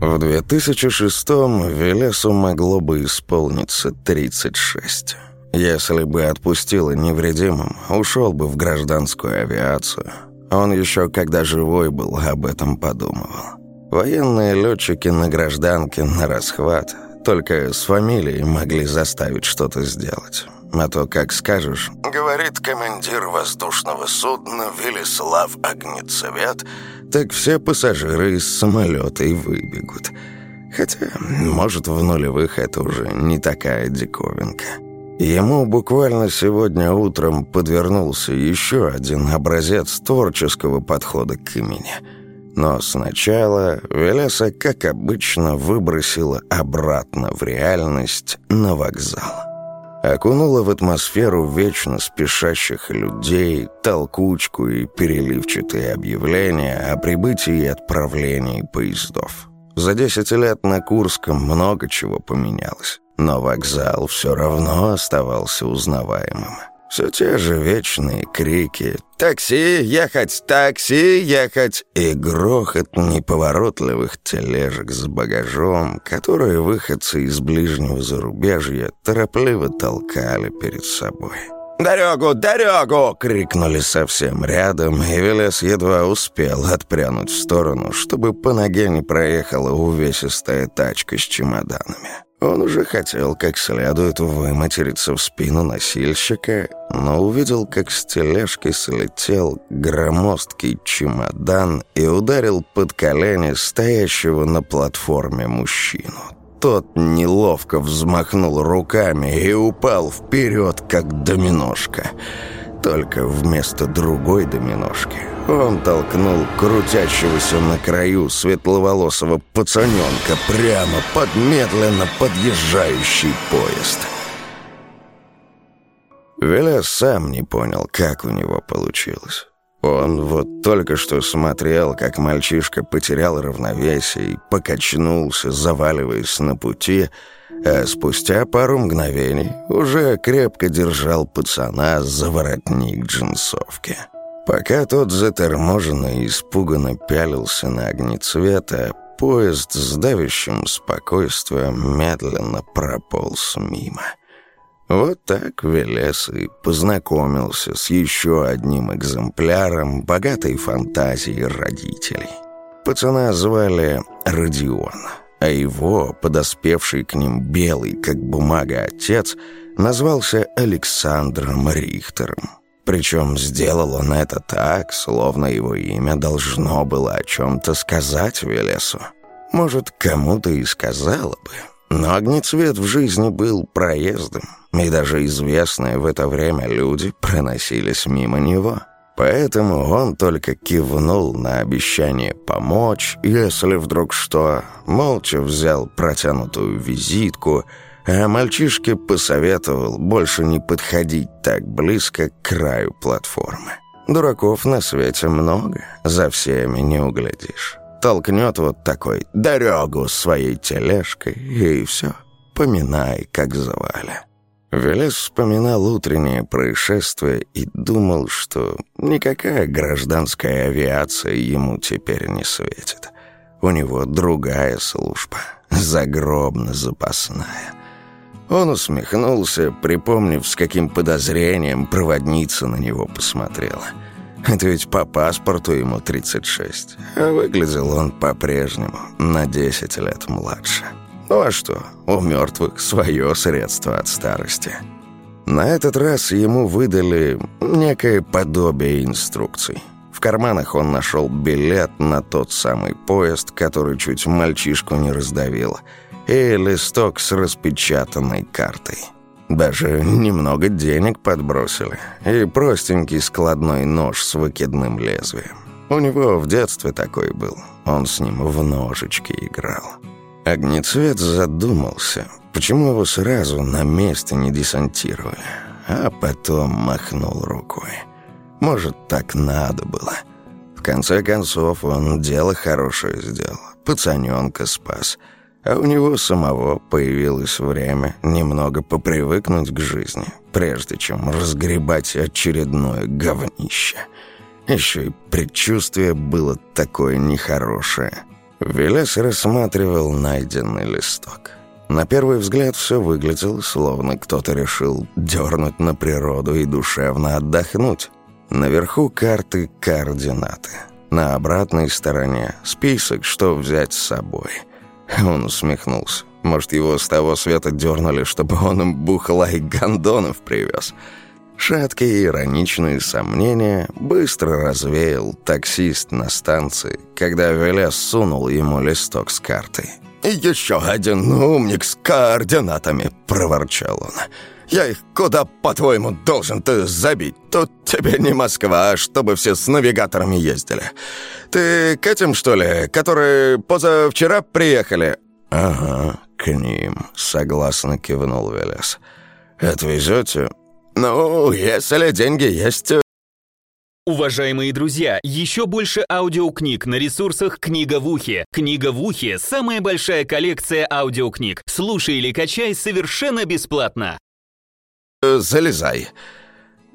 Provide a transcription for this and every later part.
В 2006-м Велесу могло бы исполниться 36. Если бы отпустило невредимым, ушел бы в гражданскую авиацию. Он еще, когда живой был, об этом подумывал. Военные летчики на гражданке на расхват, только с фамилией могли заставить что-то сделать. А то, как скажешь, говорит командир воздушного судна Велислав Огнецвет, так все пассажиры из самолета и выбегут. Хотя, может, в нулевых это уже не такая диковинка. Ему буквально сегодня утром подвернулся еще один образец творческого подхода к имени. Но сначала Велеса, как обычно, выбросила обратно в реальность на вокзал. Окунула в атмосферу вечно спешащих людей, толкучку и переливчатые объявления о прибытии и отправлении поездов. За десять лет на Курском много чего поменялось. Но вокзал все равно оставался узнаваемым. Все те же вечные крики «Такси! Ехать! Такси! Ехать!» и грохот неповоротливых тележек с багажом, которые выходцы из ближнего зарубежья торопливо толкали перед собой. «Дорогу! Дорогу!» — крикнули совсем рядом, и Велес едва успел отпрянуть в сторону, чтобы по ноге не проехала увесистая тачка с чемоданами. Он уже хотел как следует выматериться в спину носильщика, но увидел, как с тележки слетел громоздкий чемодан и ударил под колени стоящего на платформе мужчину. Тот неловко взмахнул руками и упал вперед, как доминошка. Только вместо другой доминошки он толкнул крутящегося на краю светловолосого пацаненка прямо под медленно подъезжающий поезд. Веля сам не понял, как у него получилось. Он вот только что смотрел, как мальчишка потерял равновесие и покачнулся, заваливаясь на пути, а спустя пару мгновений уже крепко держал пацана за воротник джинсовки. Пока тот заторможенно и испуганно пялился на огни цвета, поезд с давящим спокойствием медленно прополз мимо. Вот так Велес и познакомился с еще одним экземпляром богатой фантазии родителей. Пацана звали Родион, а его, подоспевший к ним белый, как бумага, отец, назвался Александром Рихтером. Причем сделал он это так, словно его имя должно было о чем-то сказать Велесу. Может, кому-то и сказала бы. Но огнецвет в жизни был проездом, и даже известные в это время люди проносились мимо него. Поэтому он только кивнул на обещание помочь, если вдруг что, молча взял протянутую визитку — а мальчишке посоветовал больше не подходить так близко к краю платформы. Дураков на свете много, за всеми не углядишь. Толкнет вот такой дорогу своей тележкой, и все, поминай, как звали. Велес вспоминал утреннее происшествие и думал, что никакая гражданская авиация ему теперь не светит. У него другая служба, загробно-запасная. Он усмехнулся, припомнив, с каким подозрением проводница на него посмотрела. Это ведь по паспорту ему 36, а выглядел он по-прежнему на 10 лет младше. Ну а что, у мертвых свое средство от старости. На этот раз ему выдали некое подобие инструкций. В карманах он нашел билет на тот самый поезд, который чуть мальчишку не раздавил – и листок с распечатанной картой. Даже немного денег подбросили, и простенький складной нож с выкидным лезвием. У него в детстве такой был, он с ним в ножички играл. Огнецвет задумался, почему его сразу на месте не десантировали, а потом махнул рукой. Может, так надо было. В конце концов, он дело хорошее сделал, пацаненка спас — а у него самого появилось время немного попривыкнуть к жизни, прежде чем разгребать очередное говнище. Еще и предчувствие было такое нехорошее. Велес рассматривал найденный листок. На первый взгляд все выглядело, словно кто-то решил дернуть на природу и душевно отдохнуть. Наверху карты координаты. На обратной стороне список, что взять с собой. Он усмехнулся. Может, его с того света дернули, чтобы он им бухла и гондонов привез. Шаткие ироничные сомнения быстро развеял таксист на станции, когда Велес сунул ему листок с картой. «Еще один умник с координатами», — проворчал он. «Я их куда, по-твоему, должен ты забить? Тут тебе не Москва, а чтобы все с навигаторами ездили. Ты к этим, что ли, которые позавчера приехали?» «Ага, к ним», — согласно кивнул Велес. «Отвезете?» «Ну, если деньги есть...» Уважаемые друзья, еще больше аудиокниг на ресурсах «Книга в ухе». «Книга в ухе» — самая большая коллекция аудиокниг. Слушай или качай совершенно бесплатно. «Залезай».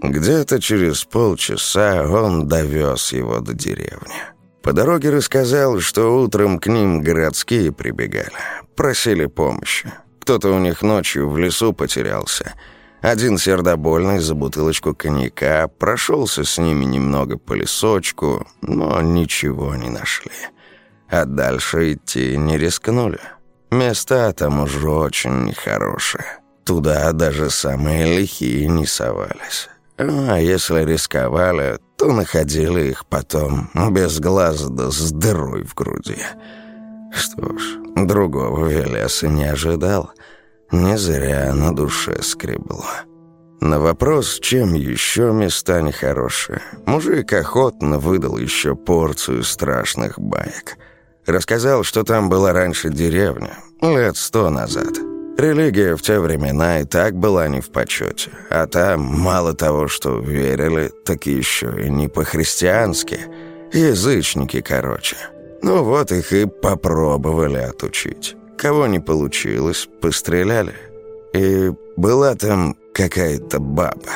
Где-то через полчаса он довез его до деревни. По дороге рассказал, что утром к ним городские прибегали, просили помощи. Кто-то у них ночью в лесу потерялся — один сердобольный за бутылочку коньяка прошелся с ними немного по лесочку, но ничего не нашли. А дальше идти не рискнули. Места там уже очень нехорошие. Туда даже самые лихие не совались. А если рисковали, то находили их потом без глаза да с дырой в груди. Что ж, другого Велеса не ожидал — не зря на душе скребло. На вопрос, чем еще места нехорошие, мужик охотно выдал еще порцию страшных баек. Рассказал, что там была раньше деревня, лет сто назад. Религия в те времена и так была не в почете, а там мало того, что верили, так еще и не по-христиански. Язычники, короче. Ну вот их и попробовали отучить. Кого не получилось, постреляли. И была там какая-то баба.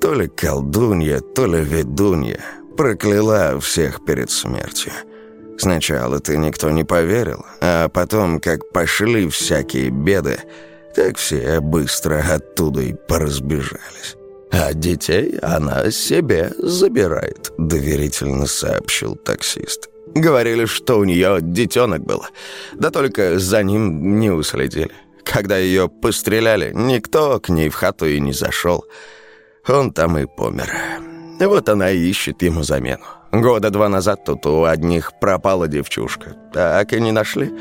То ли колдунья, то ли ведунья. Прокляла всех перед смертью. Сначала-то никто не поверил, а потом, как пошли всякие беды, так все быстро оттуда и поразбежались. «А детей она себе забирает», — доверительно сообщил таксист. Говорили, что у нее детенок был. Да только за ним не уследили. Когда ее постреляли, никто к ней в хату и не зашел. Он там и помер. Вот она и ищет ему замену. Года два назад тут у одних пропала девчушка. Так и не нашли.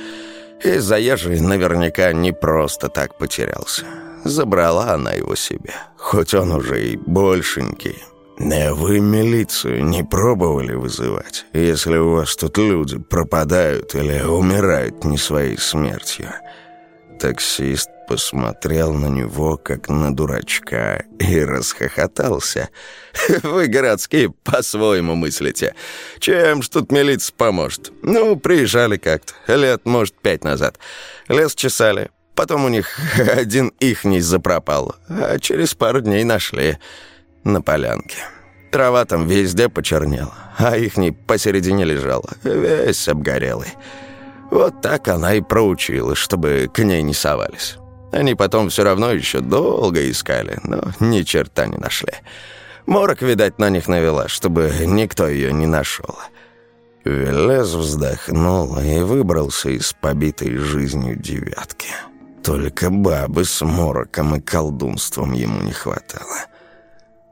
И заезжий наверняка не просто так потерялся. Забрала она его себе, хоть он уже и большенький. «Не вы милицию не пробовали вызывать, если у вас тут люди пропадают или умирают не своей смертью?» Таксист посмотрел на него, как на дурачка, и расхохотался. «Вы, городские, по-своему мыслите. Чем ж тут милиция поможет? Ну, приезжали как-то, лет, может, пять назад. Лес чесали, потом у них один ихний запропал, а через пару дней нашли» на полянке. Трава там везде почернела, а ихний посередине лежала, весь обгорелый. Вот так она и проучилась, чтобы к ней не совались. Они потом все равно еще долго искали, но ни черта не нашли. Морок, видать, на них навела, чтобы никто ее не нашел. Велес вздохнул и выбрался из побитой жизнью девятки. Только бабы с мороком и колдунством ему не хватало.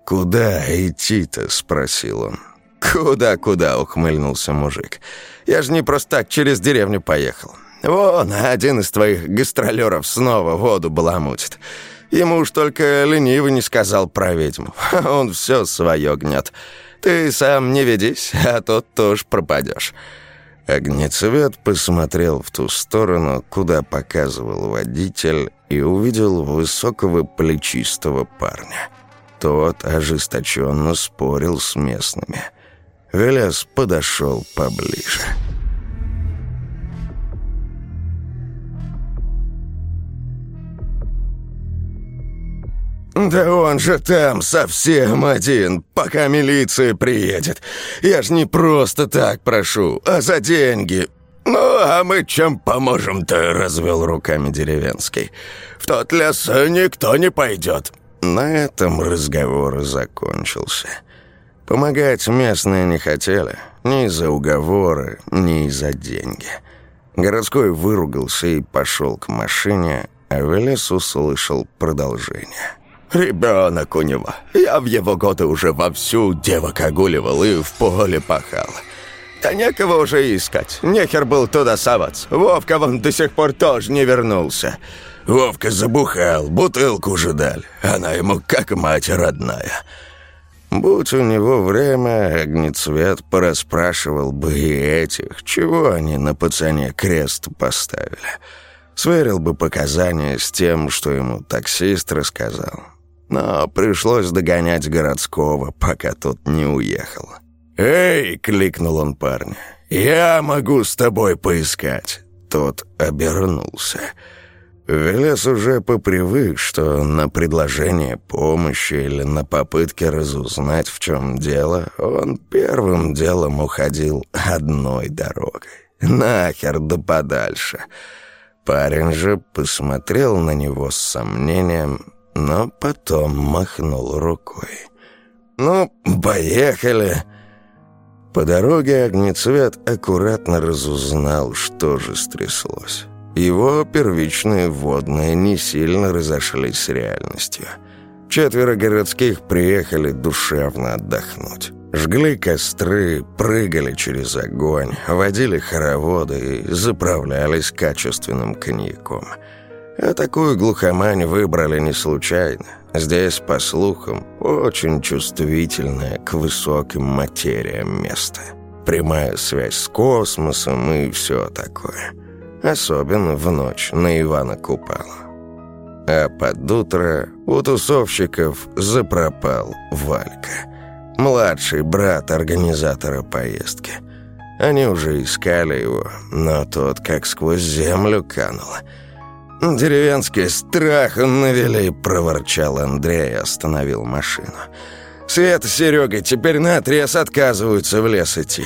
«Куда идти-то?» — спросил он. «Куда-куда?» — ухмыльнулся мужик. «Я же не просто так через деревню поехал. Вон, один из твоих гастролеров снова воду баламутит. Ему уж только ленивый не сказал про ведьму. Он все свое гнет. Ты сам не ведись, а то тоже пропадешь». Огнецвет посмотрел в ту сторону, куда показывал водитель, и увидел высокого плечистого парня — тот ожесточенно спорил с местными. Велес подошел поближе. «Да он же там совсем один, пока милиция приедет. Я ж не просто так прошу, а за деньги. Ну, а мы чем поможем-то?» — развел руками деревенский. «В тот лес никто не пойдет». На этом разговор закончился. Помогать местные не хотели. Ни за уговоры, ни за деньги. Городской выругался и пошел к машине, а Велес услышал продолжение. «Ребенок у него. Я в его годы уже вовсю девок огуливал и в поле пахал. Да некого уже искать. Нехер был туда соваться. Вовка вон до сих пор тоже не вернулся. Вовка забухал, бутылку уже дали. Она ему как мать родная». Будь у него время, огнецвет порасспрашивал бы и этих, чего они на пацане крест поставили. Сверил бы показания с тем, что ему таксист рассказал. Но пришлось догонять городского, пока тот не уехал. «Эй!» — кликнул он парня. «Я могу с тобой поискать!» Тот обернулся. Велес уже попривык, что на предложение помощи или на попытке разузнать, в чем дело, он первым делом уходил одной дорогой. Нахер да подальше. Парень же посмотрел на него с сомнением, но потом махнул рукой. «Ну, поехали!» По дороге огнецвет аккуратно разузнал, что же стряслось. Его первичные водные не сильно разошлись с реальностью. Четверо городских приехали душевно отдохнуть. Жгли костры, прыгали через огонь, водили хороводы и заправлялись качественным коньяком. А такую глухомань выбрали не случайно. Здесь, по слухам, очень чувствительное к высоким материям место. Прямая связь с космосом и все такое. Особенно в ночь на Ивана Купала. А под утро у тусовщиков запропал Валька. Младший брат организатора поездки. Они уже искали его, но тот как сквозь землю канул – «Деревенский страх навели», — проворчал Андрей и остановил машину. «Света с Серегой теперь наотрез отказываются в лес идти.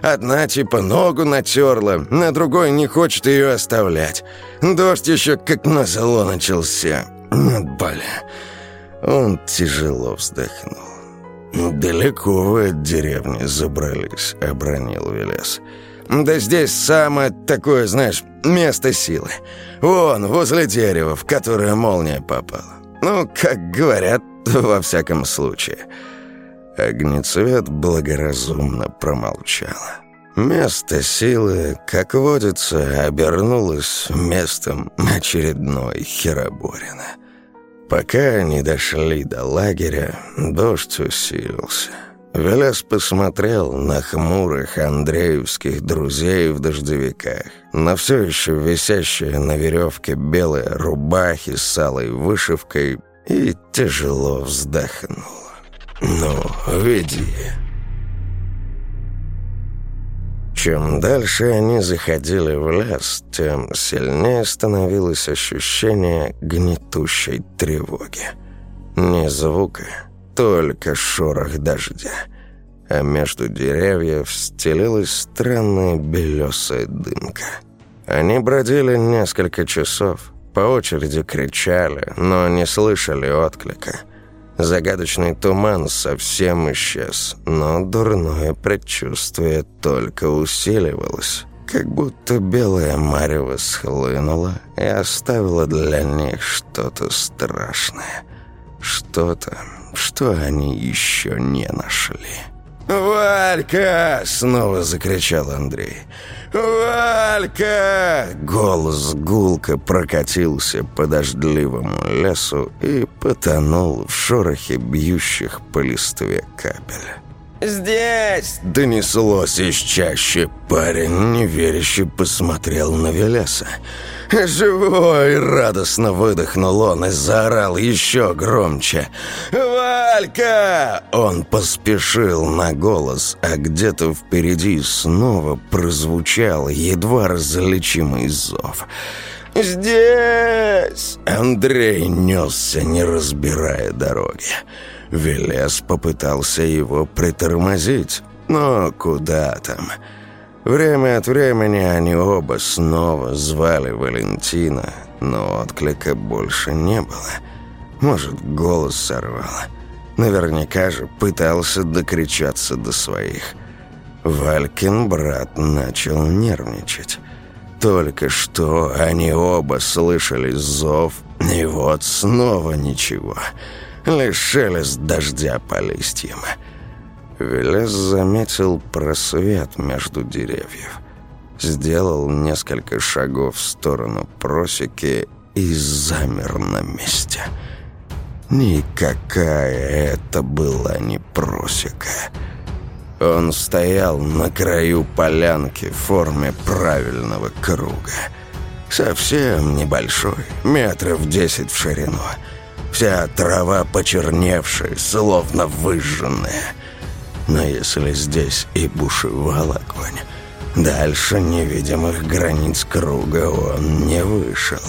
Одна типа ногу натерла, на другой не хочет ее оставлять. Дождь еще как назло начался. Бля». Он тяжело вздохнул. «Далеко вы от деревни забрались», — обронил Велес. «Да здесь самое такое, знаешь, место силы. Вон, возле дерева, в которое молния попала. Ну, как говорят, во всяком случае». Огнецвет благоразумно промолчала. Место силы, как водится, обернулось местом очередной хероборина. Пока они дошли до лагеря, дождь усилился. Велес посмотрел на хмурых андреевских друзей в дождевиках, на все еще висящие на веревке белые рубахи с алой вышивкой и тяжело вздохнул. «Ну, веди». Чем дальше они заходили в лес, тем сильнее становилось ощущение гнетущей тревоги. Ни звука, только шорох дождя. А между деревьев стелилась странная белесая дымка. Они бродили несколько часов, по очереди кричали, но не слышали отклика. Загадочный туман совсем исчез, но дурное предчувствие только усиливалось. Как будто белая марево схлынула и оставила для них что-то страшное. Что-то, что они еще не нашли. «Валька!» — снова закричал Андрей. «Валька!» Голос гулко прокатился по дождливому лесу и потонул в шорохе бьющих по листве капель. «Здесь!» — донеслось из чаще. Парень неверяще посмотрел на Велеса. «Живой!» — радостно выдохнул он и заорал еще громче. «Валька!» Он поспешил на голос, а где-то впереди снова прозвучал едва различимый зов. «Здесь!» Андрей несся, не разбирая дороги. Велес попытался его притормозить, но куда там... Время от времени они оба снова звали Валентина, но отклика больше не было. Может, голос сорвало. Наверняка же пытался докричаться до своих. Валькин брат начал нервничать. Только что они оба слышали зов, и вот снова ничего. Лишь шелест дождя по листьям. Велес заметил просвет между деревьев. Сделал несколько шагов в сторону просеки и замер на месте. Никакая это была не просека. Он стоял на краю полянки в форме правильного круга. Совсем небольшой, метров десять в ширину. Вся трава почерневшая, словно выжженная. Но если здесь и бушевал огонь, дальше невидимых границ круга он не вышел.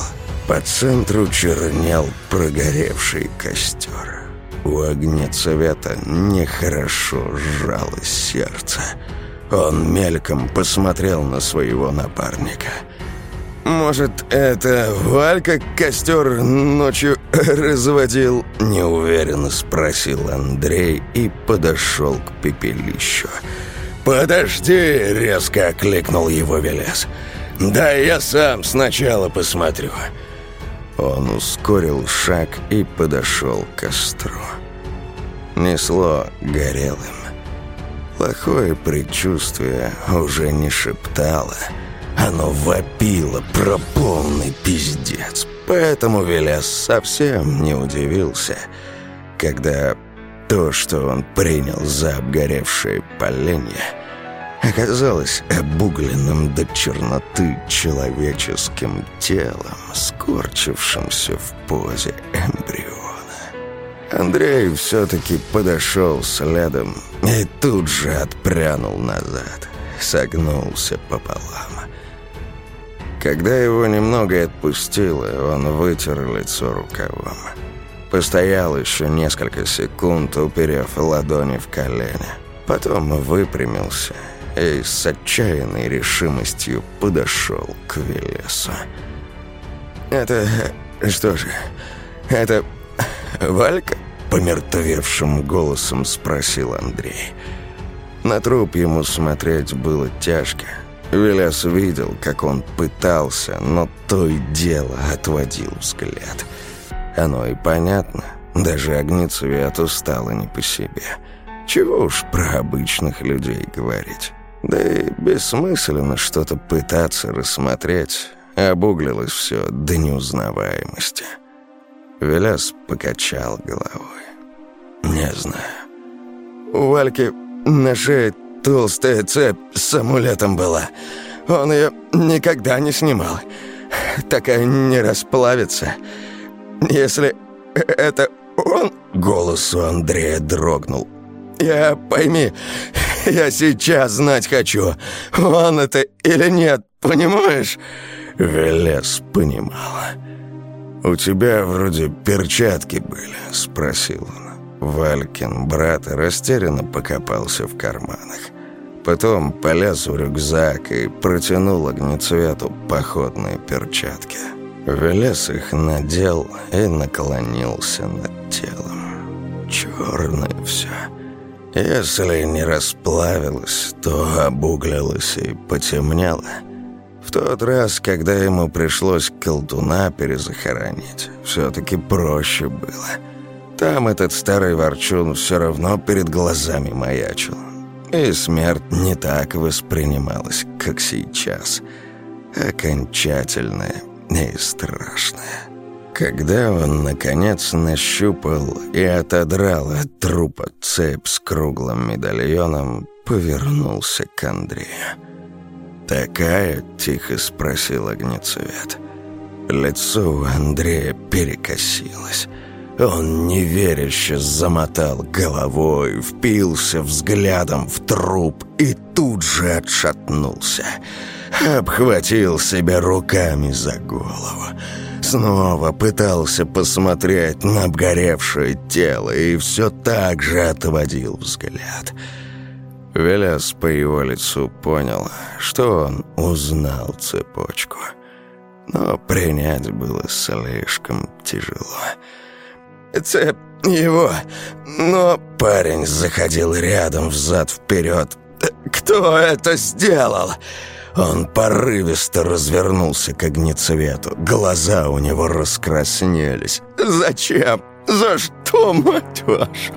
По центру чернел прогоревший костер. У огня цвета нехорошо сжалось сердце. Он мельком посмотрел на своего напарника. «Может, это Валька костер ночью разводил?» Неуверенно спросил Андрей и подошел к пепелищу. «Подожди!» — резко окликнул его Велес. «Да я сам сначала посмотрю». Он ускорил шаг и подошел к костру. Несло горелым. Плохое предчувствие уже не шептало. Оно вопило про полный пиздец. Поэтому Велес совсем не удивился, когда то, что он принял за обгоревшее поленье, оказалось обугленным до черноты человеческим телом, скорчившимся в позе эмбриона. Андрей все-таки подошел следом и тут же отпрянул назад, согнулся пополам. Когда его немного отпустило, он вытер лицо рукавом. Постоял еще несколько секунд, уперев ладони в колени. Потом выпрямился и с отчаянной решимостью подошел к Велесу. «Это... что же... это... Валька?» Помертвевшим голосом спросил Андрей. На труп ему смотреть было тяжко. Велес видел, как он пытался, но то и дело отводил взгляд. Оно и понятно. Даже огнецвету стало не по себе. Чего уж про обычных людей говорить. Да и бессмысленно что-то пытаться рассмотреть. Обуглилось все до неузнаваемости. Велес покачал головой. «Не знаю. У Вальки на шее толстая цепь с амулетом была. Он ее никогда не снимал. Такая не расплавится. Если это он...» Голос у Андрея дрогнул. «Я, пойми, я сейчас знать хочу, он это или нет, понимаешь?» Велес понимала. «У тебя вроде перчатки были», — спросил он. Валькин, брат, растерянно покопался в карманах. Потом полез в рюкзак и протянул огнецвету походные перчатки. Велес их надел и наклонился над телом. Черное все. Если не расплавилось, то обуглилось и потемнело. В тот раз, когда ему пришлось колдуна перезахоронить, все-таки проще было. Там этот старый ворчун все равно перед глазами маячил. И смерть не так воспринималась, как сейчас. Окончательная и страшная. Когда он, наконец, нащупал и отодрал от трупа цепь с круглым медальоном, повернулся к Андрею. «Такая?» — тихо спросил огнецвет. Лицо у Андрея перекосилось. Он неверяще замотал головой, впился взглядом в труп и тут же отшатнулся. Обхватил себя руками за голову. Снова пытался посмотреть на обгоревшее тело и все так же отводил взгляд. Веляс по его лицу понял, что он узнал цепочку. Но принять было слишком тяжело. «Цепь его, но...» Парень заходил рядом, взад-вперед. «Кто это сделал?» Он порывисто развернулся к огнецвету. Глаза у него раскраснелись. «Зачем? За что, мать вашу?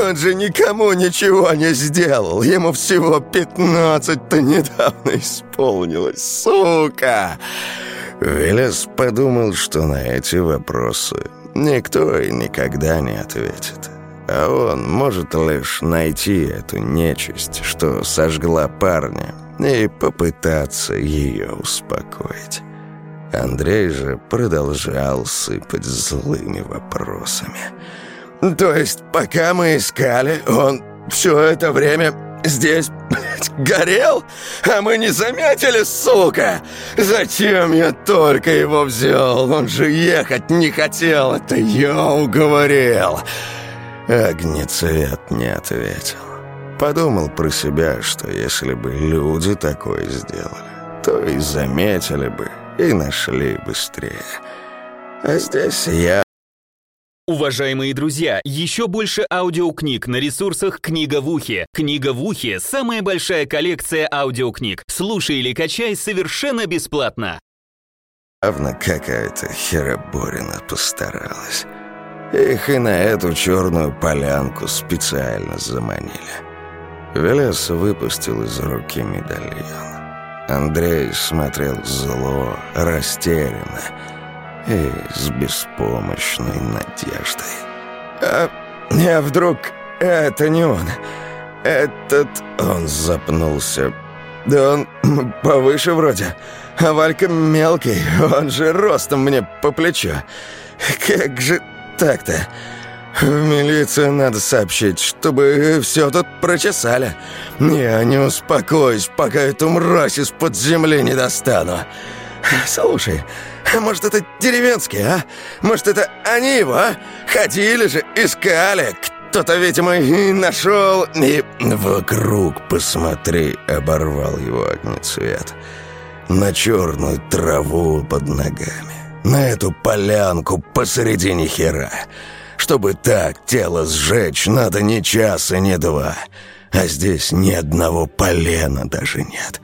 Он же никому ничего не сделал. Ему всего пятнадцать-то недавно исполнилось, сука!» Велес подумал, что на эти вопросы никто и никогда не ответит. А он может лишь найти эту нечисть, что сожгла парня, и попытаться ее успокоить. Андрей же продолжал сыпать злыми вопросами. «То есть, пока мы искали, он все это время здесь, горел? А мы не заметили, сука? Зачем я только его взял? Он же ехать не хотел, это я уговорил!» Огнецвет не ответил. Подумал про себя, что если бы люди такое сделали, то и заметили бы, и нашли быстрее. А здесь я... Уважаемые друзья, еще больше аудиокниг на ресурсах «Книга в ухе». «Книга в ухе» — самая большая коллекция аудиокниг. Слушай или качай совершенно бесплатно. Явно какая-то хероборина постаралась. Их и на эту черную полянку специально заманили. Велес выпустил из руки медальон. Андрей смотрел зло, растерянно и с беспомощной надеждой. «А, а вдруг это не он? Этот...» Он запнулся. «Да он повыше вроде, а Валька мелкий, он же ростом мне по плечу. Как же так-то?» В милицию надо сообщить, чтобы все тут прочесали. Я не успокоюсь, пока эту мразь из-под земли не достану. Слушай, может, это деревенские, а? Может, это они его, а? Ходили же, искали. Кто-то, видимо, и нашел, и... Вокруг посмотри, оборвал его огнецвет. На черную траву под ногами. На эту полянку посередине хера. Чтобы так тело сжечь, надо не час и не два. А здесь ни одного полена даже нет.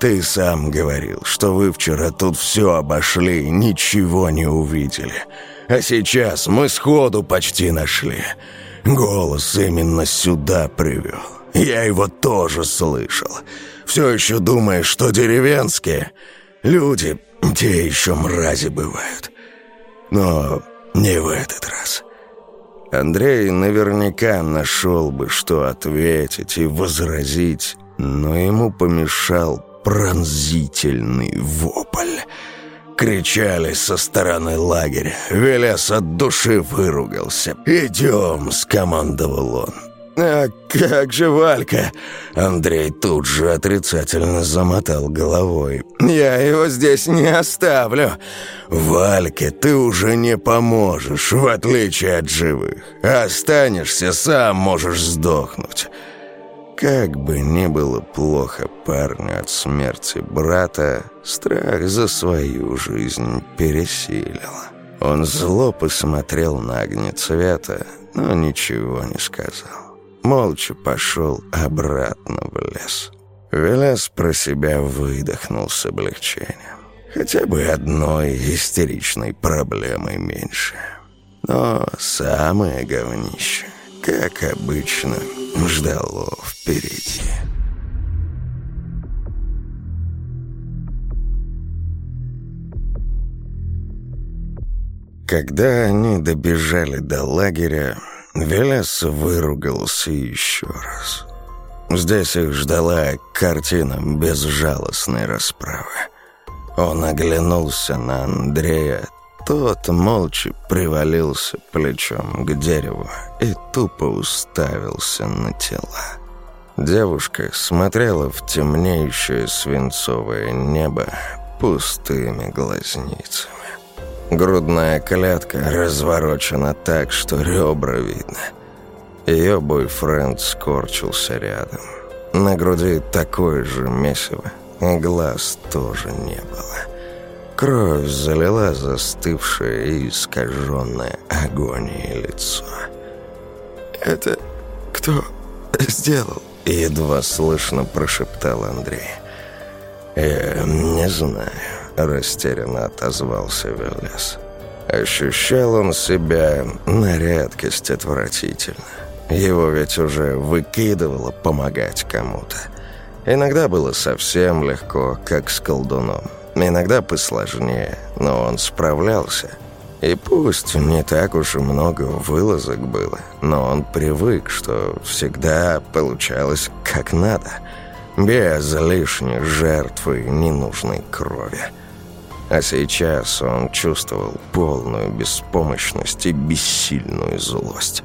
Ты сам говорил, что вы вчера тут все обошли, ничего не увидели. А сейчас мы сходу почти нашли. Голос именно сюда привел. Я его тоже слышал. Все еще думаешь, что деревенские? Люди, те еще мрази бывают. Но не в этот раз. Андрей наверняка нашел бы, что ответить и возразить, но ему помешал пронзительный вопль. Кричали со стороны лагеря. Велес от души выругался. «Идем!» — скомандовал он. «А как же Валька?» Андрей тут же отрицательно замотал головой. «Я его здесь не оставлю!» «Вальке ты уже не поможешь, в отличие от живых. Останешься, сам можешь сдохнуть». Как бы ни было плохо парню от смерти брата, страх за свою жизнь пересилил. Он зло посмотрел на огнецвета, но ничего не сказал молча пошел обратно в лес. Велес про себя выдохнул с облегчением. Хотя бы одной истеричной проблемой меньше. Но самое говнище, как обычно, ждало впереди. Когда они добежали до лагеря, Велес выругался еще раз. Здесь их ждала картина безжалостной расправы. Он оглянулся на Андрея. Тот молча привалился плечом к дереву и тупо уставился на тела. Девушка смотрела в темнеющее свинцовое небо пустыми глазницами. Грудная клетка разворочена так, что ребра видно. Ее бойфренд скорчился рядом. На груди такое же месиво, глаз тоже не было. Кровь залила застывшее и искаженное агонией лицо. «Это кто сделал?» Едва слышно прошептал Андрей. «Я не знаю», — растерянно отозвался Велес. Ощущал он себя на редкость отвратительно. Его ведь уже выкидывало помогать кому-то. Иногда было совсем легко, как с колдуном. Иногда посложнее, но он справлялся. И пусть не так уж и много вылазок было, но он привык, что всегда получалось как надо, без лишних жертв и ненужной крови. А сейчас он чувствовал полную беспомощность и бессильную злость.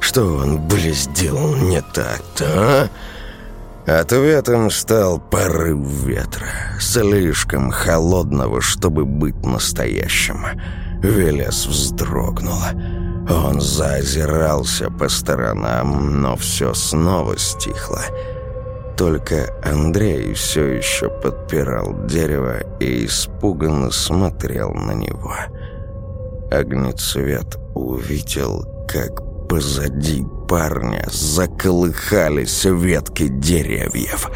Что он, блин, сделал не так-то, а? Ответом стал порыв ветра, слишком холодного, чтобы быть настоящим. Велес вздрогнул. Он заозирался по сторонам, но все снова стихло. Только Андрей все еще подпирал дерево и испуганно смотрел на него. Огнецвет увидел, как позади парня заколыхались ветки деревьев.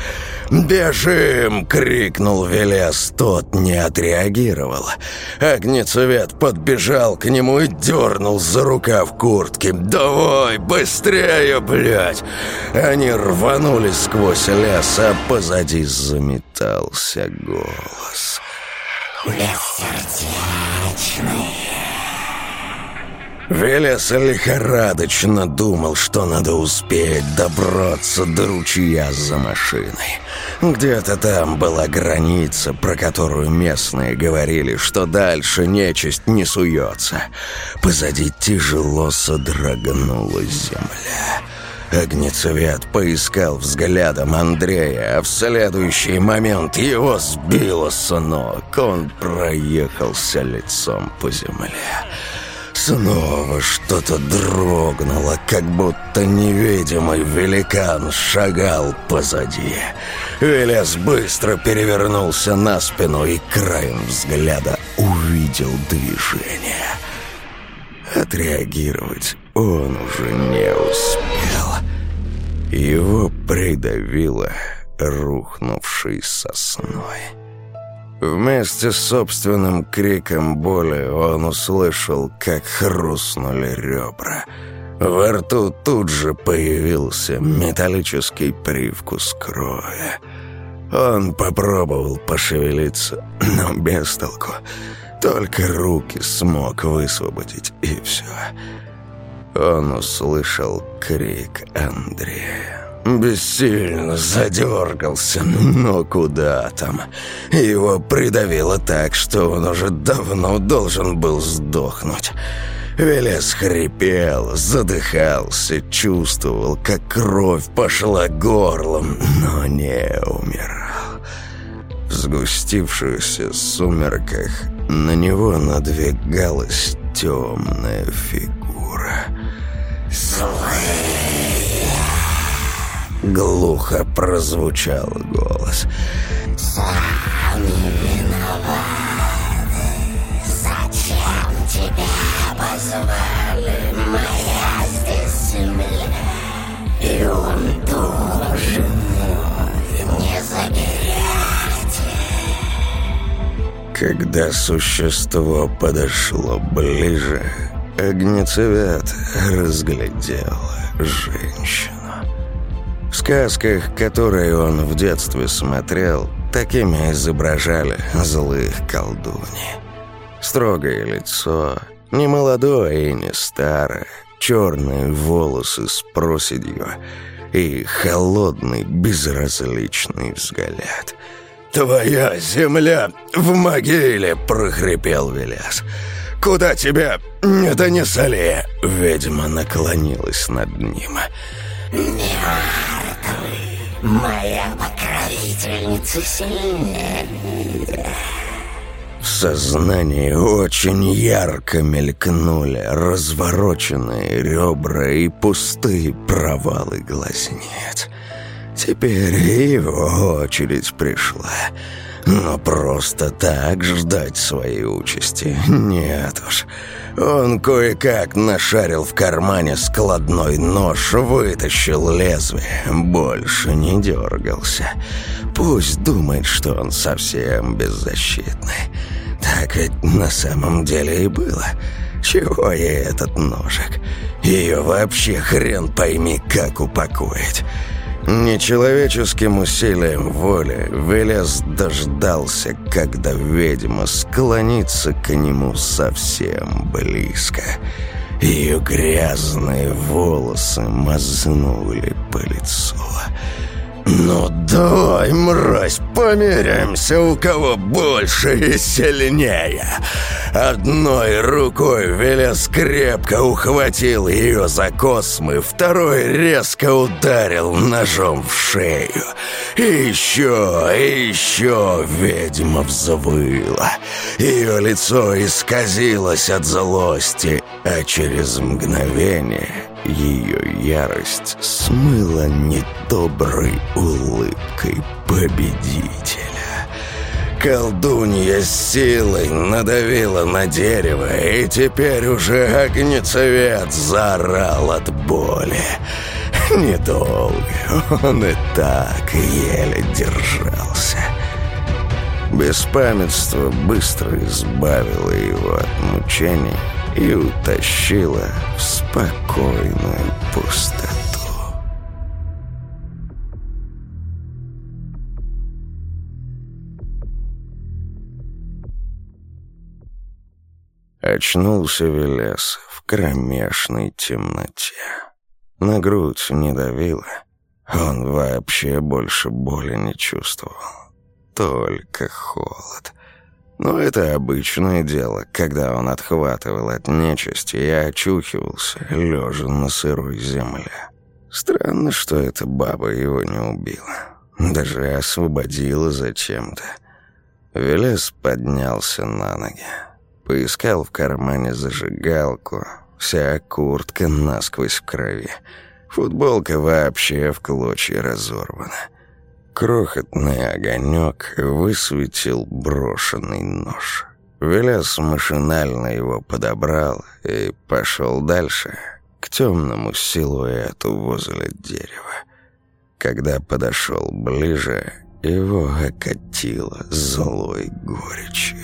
«Бежим!» — крикнул Велес. Тот не отреагировал. Огнецвет подбежал к нему и дернул за рукав куртки. «Давай, быстрее, блядь!» Они рванулись сквозь лес, а позади заметался голос. «Бессердечный!» Велес лихорадочно думал, что надо успеть добраться до ручья за машиной. Где-то там была граница, про которую местные говорили, что дальше нечисть не суется. Позади тяжело содрогнулась земля. Огнецвет поискал взглядом Андрея, а в следующий момент его сбило с ног. Он проехался лицом по земле. Снова что-то дрогнуло, как будто невидимый великан шагал позади. Велес быстро перевернулся на спину и краем взгляда увидел движение. Отреагировать он уже не успел. Его придавило рухнувшей сосной. Вместе с собственным криком боли он услышал, как хрустнули ребра. Во рту тут же появился металлический привкус крови. Он попробовал пошевелиться, но без толку. Только руки смог высвободить, и все. Он услышал крик Андрея. Бессильно задергался, но куда там. Его придавило так, что он уже давно должен был сдохнуть. Велес хрипел, задыхался, чувствовал, как кровь пошла горлом, но не умирал. В сгустившихся сумерках на него надвигалась темная фигура. Злые Глухо прозвучал голос. Зачем тебя позвали? Моя здесь земля. И он должен не забирать. Когда существо подошло ближе, огнецвет разглядел женщину. В сказках, которые он в детстве смотрел, такими изображали злых колдуньи. Строгое лицо, не молодое и не старое, черные волосы с проседью и холодный безразличный взгляд. «Твоя земля в могиле!» — прохрипел Веляс. «Куда тебя не донесли?» Ведьма наклонилась над ним. Мертвый. Моя покровительница сильнее. В сознании очень ярко мелькнули развороченные ребра и пустые провалы глазниц. Теперь его очередь пришла. Но просто так ждать своей участи нет уж. Он кое-как нашарил в кармане складной нож, вытащил лезвие, больше не дергался. Пусть думает, что он совсем беззащитный. Так ведь на самом деле и было. Чего ей этот ножик? Ее вообще хрен пойми, как упакует. Нечеловеческим усилием воли Велес дождался, когда ведьма склонится к нему совсем близко. Ее грязные волосы мазнули по лицу. «Ну давай, мразь, померяемся, у кого больше и сильнее!» Одной рукой Велес крепко ухватил ее за космы, второй резко ударил ножом в шею. И еще, и еще ведьма взвыла. Ее лицо исказилось от злости, а через мгновение ее ярость смыла недоброй улыбкой победителя. Колдунья силой надавила на дерево, и теперь уже огнецвет заорал от боли. Недолго, он и так еле держался. Беспамятство быстро избавило его от мучений, и утащила в спокойную пустоту. Очнулся Велес в кромешной темноте. На грудь не давило. Он вообще больше боли не чувствовал. Только холод — но это обычное дело, когда он отхватывал от нечисти и очухивался, лежа на сырой земле. Странно, что эта баба его не убила. Даже освободила зачем-то. Велес поднялся на ноги. Поискал в кармане зажигалку. Вся куртка насквозь в крови. Футболка вообще в клочья разорвана. Крохотный огонек высветил брошенный нож. Велес машинально его подобрал и пошел дальше, к темному силуэту возле дерева. Когда подошел ближе, его окатило злой горечью.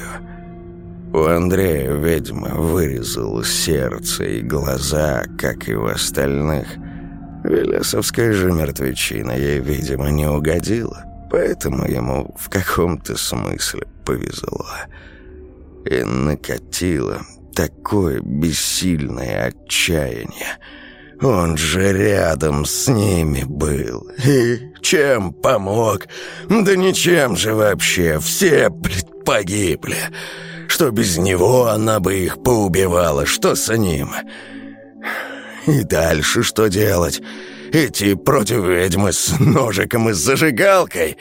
У Андрея ведьма вырезала сердце и глаза, как и у остальных – Велесовская же мертвечина ей, видимо, не угодила, поэтому ему в каком-то смысле повезло. И накатило такое бессильное отчаяние. Он же рядом с ними был. И чем помог? Да ничем же вообще. Все, блядь, погибли. Что без него она бы их поубивала, что с ним? И дальше что делать? Идти против ведьмы с ножиком и с зажигалкой?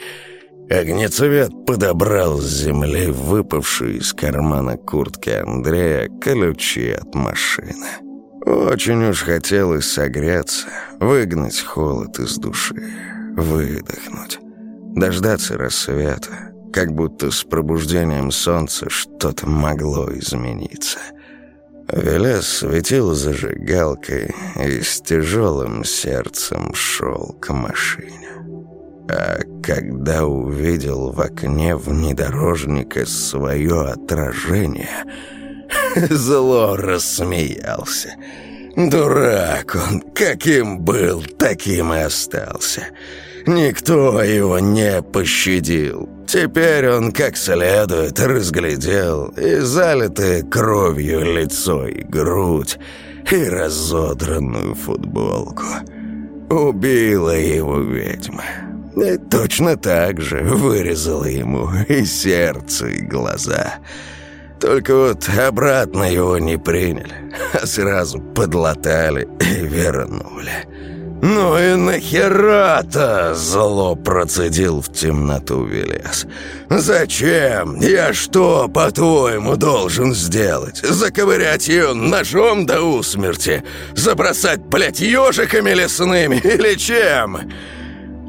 Огнецвет подобрал с земли выпавшие из кармана куртки Андрея ключи от машины. Очень уж хотелось согреться, выгнать холод из души, выдохнуть, дождаться рассвета, как будто с пробуждением солнца что-то могло измениться — Велес светил зажигалкой и с тяжелым сердцем шел к машине. А когда увидел в окне внедорожника свое отражение, зло рассмеялся. Дурак он, каким был, таким и остался. Никто его не пощадил. Теперь он как следует разглядел и залитое кровью лицо и грудь, и разодранную футболку. Убила его ведьма. И точно так же вырезала ему и сердце, и глаза. Только вот обратно его не приняли, а сразу подлатали и вернули. «Ну и нахера-то?» — зло процедил в темноту Велес. «Зачем? Я что, по-твоему, должен сделать? Заковырять ее ножом до усмерти? Забросать, блядь, ежиками лесными или чем?»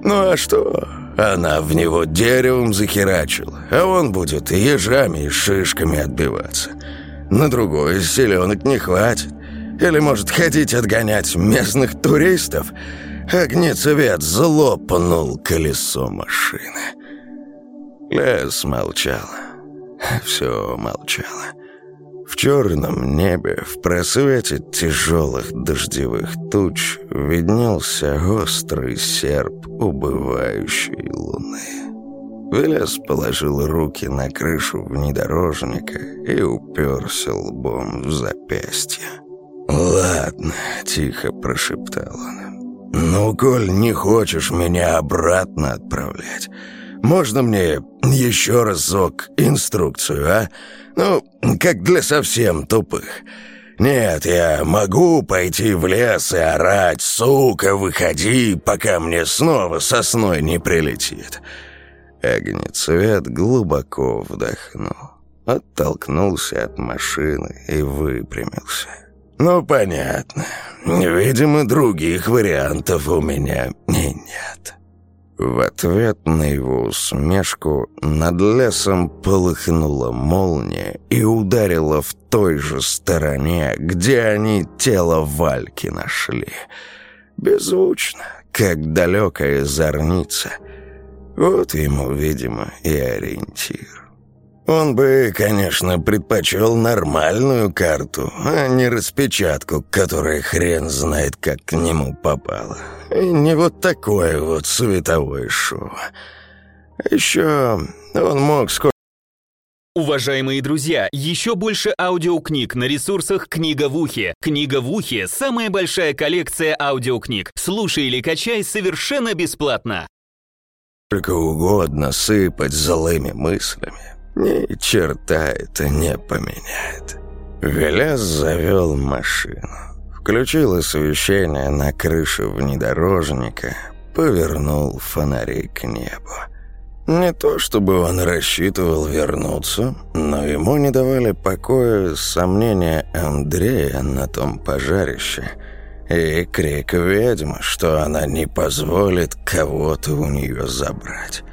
Ну а что? Она в него деревом захерачила, а он будет ежами и шишками отбиваться. На другой селенок не хватит. Или, может, хотите отгонять местных туристов? Огнецвет злопнул колесо машины. Лес молчал. Все молчало. В черном небе, в просвете тяжелых дождевых туч, виднелся острый серп убывающей луны. Велес положил руки на крышу внедорожника и уперся лбом в запястье. «Ладно», — тихо прошептал он. «Ну, коль не хочешь меня обратно отправлять, можно мне еще разок инструкцию, а? Ну, как для совсем тупых. Нет, я могу пойти в лес и орать, сука, выходи, пока мне снова сосной не прилетит». Огнецвет глубоко вдохнул, оттолкнулся от машины и выпрямился. «Ну, понятно. Видимо, других вариантов у меня и нет». В ответ на его усмешку над лесом полыхнула молния и ударила в той же стороне, где они тело Вальки нашли. Беззвучно, как далекая зорница. Вот ему, видимо, и ориентир. Он бы, конечно, предпочел нормальную карту, а не распечатку, которая хрен знает, как к нему попала. И не вот такое вот световое шоу. Еще он мог сколько... Уважаемые друзья, еще больше аудиокниг на ресурсах «Книга в ухе». «Книга в ухе» — самая большая коллекция аудиокниг. Слушай или качай совершенно бесплатно. Только угодно сыпать злыми мыслями. Ни черта это не поменяет. Велес завел машину. Включил освещение на крыше внедорожника, повернул фонари к небу. Не то чтобы он рассчитывал вернуться, но ему не давали покоя сомнения Андрея на том пожарище и крик ведьмы, что она не позволит кого-то у нее забрать.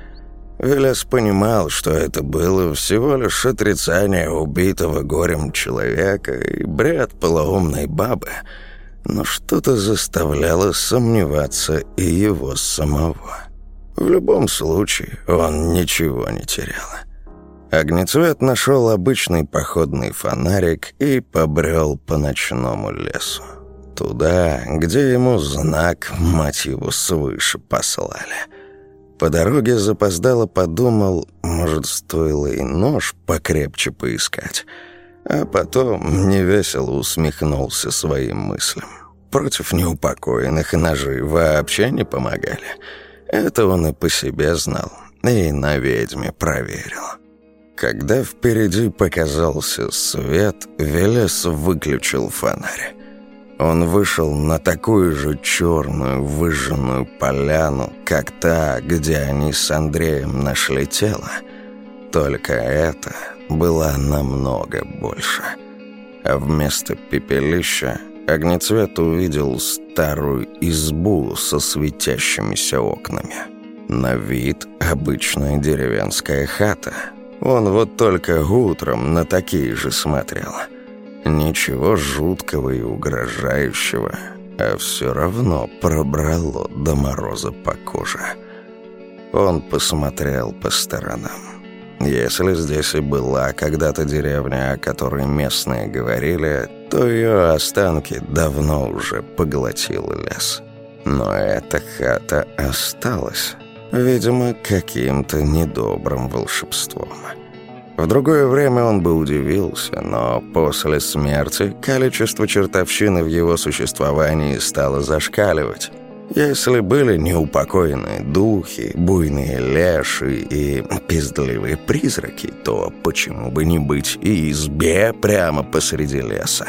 Велес понимал, что это было всего лишь отрицание убитого горем человека и бред полоумной бабы, но что-то заставляло сомневаться и его самого. В любом случае, он ничего не терял. Огнецвет нашел обычный походный фонарик и побрел по ночному лесу. Туда, где ему знак, мать его, свыше послали — по дороге запоздало подумал, может, стоило и нож покрепче поискать. А потом невесело усмехнулся своим мыслям. Против неупокоенных ножи вообще не помогали. Это он и по себе знал, и на ведьме проверил. Когда впереди показался свет, Велес выключил фонарь. Он вышел на такую же черную выжженную поляну, как та, где они с Андреем нашли тело. Только это было намного больше. А вместо пепелища огнецвет увидел старую избу со светящимися окнами. На вид обычная деревенская хата. Он вот только утром на такие же смотрел – Ничего жуткого и угрожающего, а все равно пробрало до мороза по коже. Он посмотрел по сторонам. Если здесь и была когда-то деревня, о которой местные говорили, то ее останки давно уже поглотил лес. Но эта хата осталась, видимо, каким-то недобрым волшебством. В другое время он бы удивился, но после смерти количество чертовщины в его существовании стало зашкаливать. Если были неупокоенные духи, буйные леши и пиздливые призраки, то почему бы не быть и избе прямо посреди леса?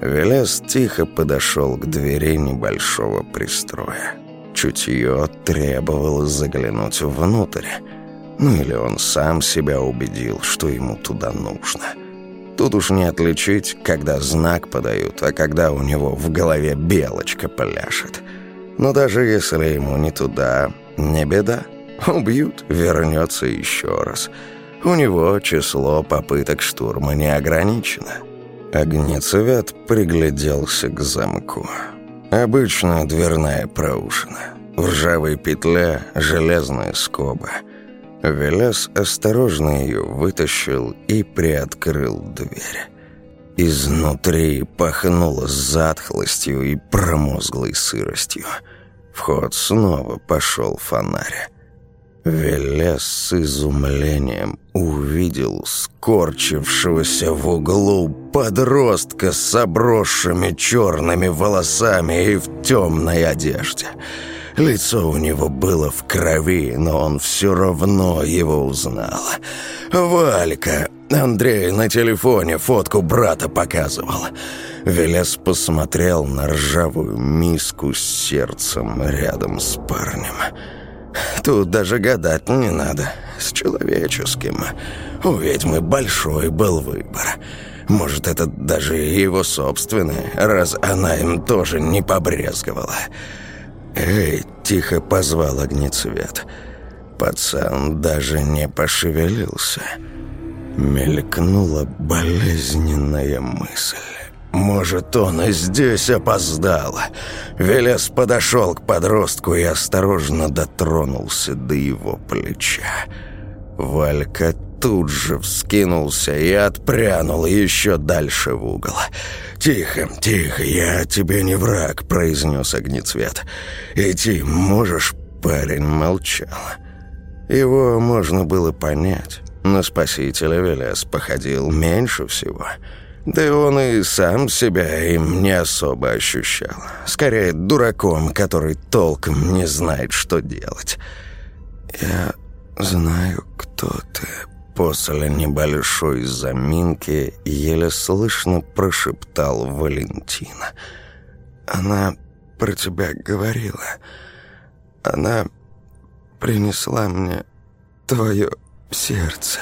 Велес тихо подошел к двери небольшого пристроя. Чутье требовало заглянуть внутрь. Ну или он сам себя убедил, что ему туда нужно. Тут уж не отличить, когда знак подают, а когда у него в голове белочка пляшет. Но даже если ему не туда, не беда. Убьют, вернется еще раз. У него число попыток штурма не ограничено. Огнецевет пригляделся к замку. Обычная дверная проушина. В ржавой петле железная скоба. Велес осторожно ее вытащил и приоткрыл дверь. Изнутри пахнуло затхлостью и промозглой сыростью. В ход снова пошел фонарь. Велес с изумлением увидел скорчившегося в углу подростка с обросшими черными волосами и в темной одежде. Лицо у него было в крови, но он все равно его узнал. «Валька!» Андрей на телефоне фотку брата показывал. Велес посмотрел на ржавую миску с сердцем рядом с парнем. Тут даже гадать не надо. С человеческим. У ведьмы большой был выбор. Может, это даже его собственный, раз она им тоже не побрезговала. «Эй!» — тихо позвал огнецвет. Пацан даже не пошевелился. Мелькнула болезненная мысль. Может, он и здесь опоздал. Велес подошел к подростку и осторожно дотронулся до его плеча. Валька тут же вскинулся и отпрянул еще дальше в угол. «Тихо, тихо, я тебе не враг», — произнес огнецвет. «Идти можешь?» Парень молчал. Его можно было понять. На спасителя Велес походил меньше всего. Да и он и сам себя им не особо ощущал. Скорее, дураком, который толком не знает, что делать. «Я знаю, кто ты», После небольшой заминки еле слышно прошептал Валентина. «Она про тебя говорила. Она принесла мне твое сердце».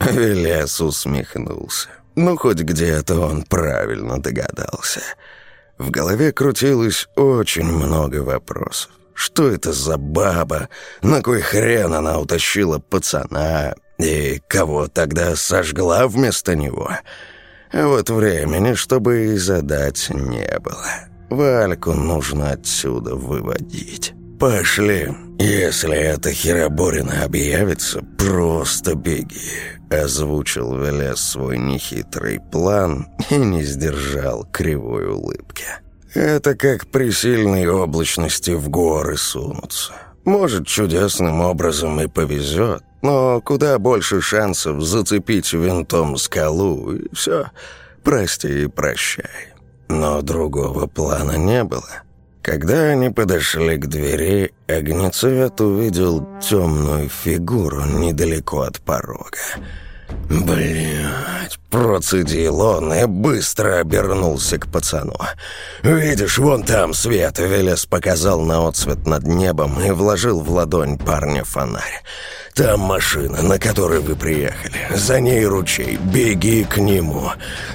Велес усмехнулся. Ну, хоть где-то он правильно догадался. В голове крутилось очень много вопросов. Что это за баба? На кой хрен она утащила пацана? И кого тогда сожгла вместо него? А вот времени, чтобы и задать, не было. Вальку нужно отсюда выводить. «Пошли. Если эта хероборина объявится, просто беги», — озвучил Велес свой нехитрый план и не сдержал кривой улыбки. «Это как при сильной облачности в горы сунуться. Может, чудесным образом и повезет, но куда больше шансов зацепить винтом скалу, и все, прости и прощай. Но другого плана не было. Когда они подошли к двери, огнецвет увидел темную фигуру недалеко от порога. «Блядь!» – процедил он и быстро обернулся к пацану. «Видишь, вон там свет!» – Велес показал на отсвет над небом и вложил в ладонь парня фонарь. «Там машина, на которой вы приехали. За ней ручей. Беги к нему.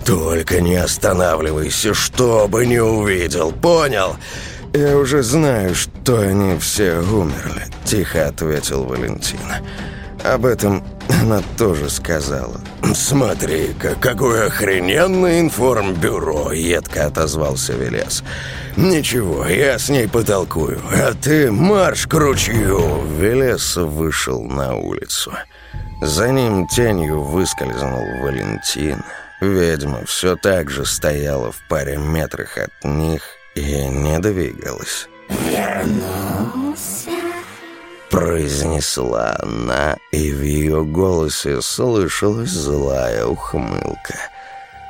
Только не останавливайся, чтобы не увидел. Понял?» «Я уже знаю, что они все умерли», – тихо ответил Валентин. «Об этом она тоже сказала. «Смотри-ка, какое охрененное информбюро!» — едко отозвался Велес. «Ничего, я с ней потолкую, а ты марш к ручью!» Велес вышел на улицу. За ним тенью выскользнул Валентин. Ведьма все так же стояла в паре метрах от них и не двигалась. Вернулся? Произнесла она, и в ее голосе слышалась злая ухмылка.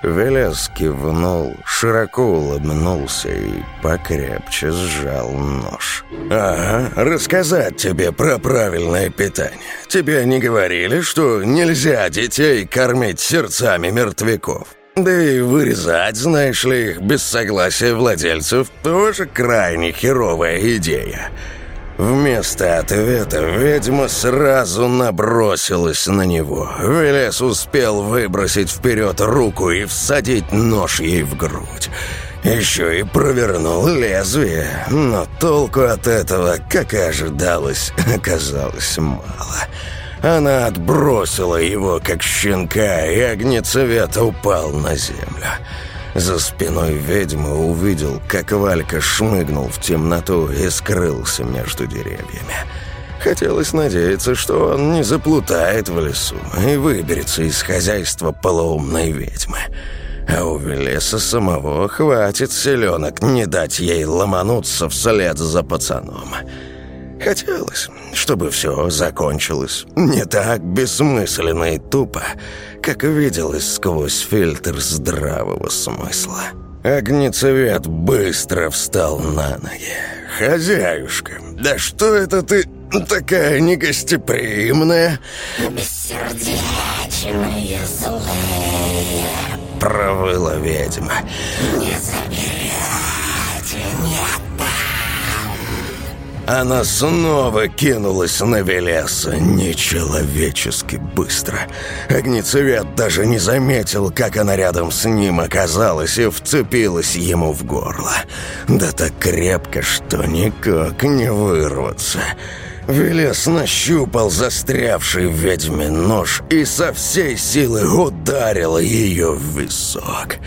Велес кивнул, широко улыбнулся и покрепче сжал нож. «Ага, рассказать тебе про правильное питание. Тебе не говорили, что нельзя детей кормить сердцами мертвяков?» Да и вырезать, знаешь ли, их без согласия владельцев тоже крайне херовая идея. Вместо ответа ведьма сразу набросилась на него. Велес успел выбросить вперед руку и всадить нож ей в грудь. Еще и провернул лезвие, но толку от этого, как и ожидалось, оказалось мало. Она отбросила его, как щенка, и огнецвет упал на землю. За спиной ведьмы увидел, как Валька шмыгнул в темноту и скрылся между деревьями. Хотелось надеяться, что он не заплутает в лесу и выберется из хозяйства полоумной ведьмы. А у Велеса самого хватит селенок не дать ей ломануться вслед за пацаном. Хотелось, чтобы все закончилось не так бессмысленно и тупо, как виделось сквозь фильтр здравого смысла. Огнецвет быстро встал на ноги. «Хозяюшка, да что это ты такая негостеприимная?» «Бессердечные злые!» Провыла ведьма. «Не заберете, Она снова кинулась на Велеса нечеловечески быстро. Огнецвет даже не заметил, как она рядом с ним оказалась и вцепилась ему в горло. Да так крепко, что никак не вырваться. Велес нащупал застрявший в ведьме нож и со всей силы ударил ее в висок.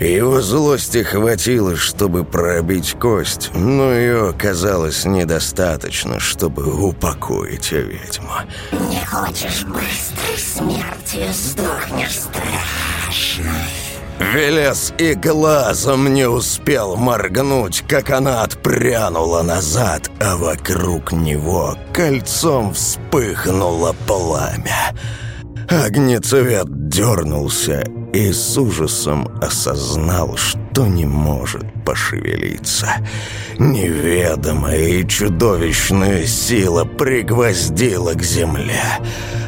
Его злости хватило, чтобы пробить кость, но ее оказалось недостаточно, чтобы упокоить ведьму. Не хочешь быстрой смерти, сдохнешь страшной. Велес и глазом не успел моргнуть, как она отпрянула назад, а вокруг него кольцом вспыхнуло пламя. Огнецвет дернулся и с ужасом осознал, что не может пошевелиться. Неведомая и чудовищная сила пригвоздила к земле.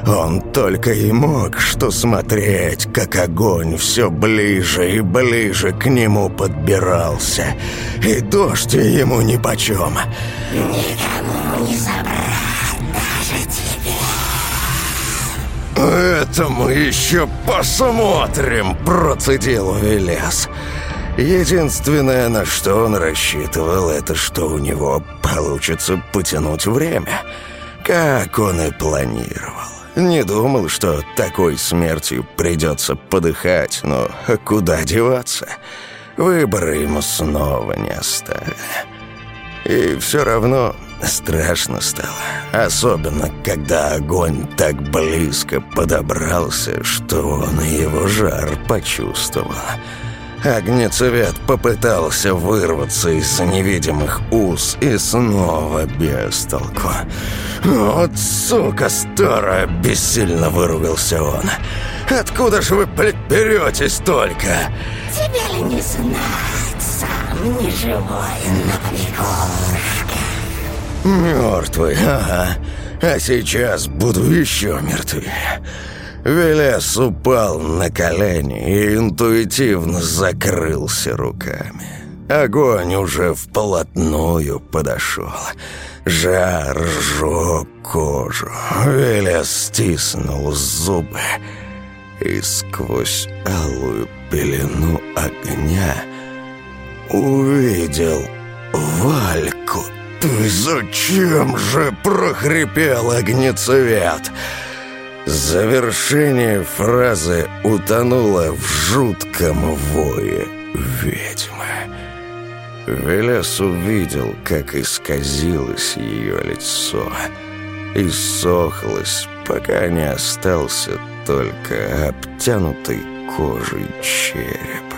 Он только и мог что смотреть, как огонь все ближе и ближе к нему подбирался. И дождь ему нипочем. Никому не забрать даже тебе. «Это мы еще посмотрим», – процедил Велес. Единственное, на что он рассчитывал, это что у него получится потянуть время. Как он и планировал. Не думал, что такой смертью придется подыхать, но куда деваться? Выбора ему снова не оставили. И все равно страшно стало. Особенно, когда огонь так близко подобрался, что он его жар почувствовал. Огнецвет попытался вырваться из невидимых уз и снова без толку. «Вот сука старая!» – бессильно выругался он. «Откуда же вы, беретесь только?» Тебе ли не знать, сам не живой на побегушке. Мертвый, ага. А сейчас буду еще мертвее. Велес упал на колени и интуитивно закрылся руками. Огонь уже вплотную подошел. Жар сжег кожу. Велес стиснул зубы. И сквозь алую пелену огня увидел Вальку. «Ты зачем же?» – прохрипел огнецвет. Завершение фразы утонуло в жутком вое ведьмы. Велес увидел, как исказилось ее лицо. Иссохлось, пока не остался только обтянутый кожей череп.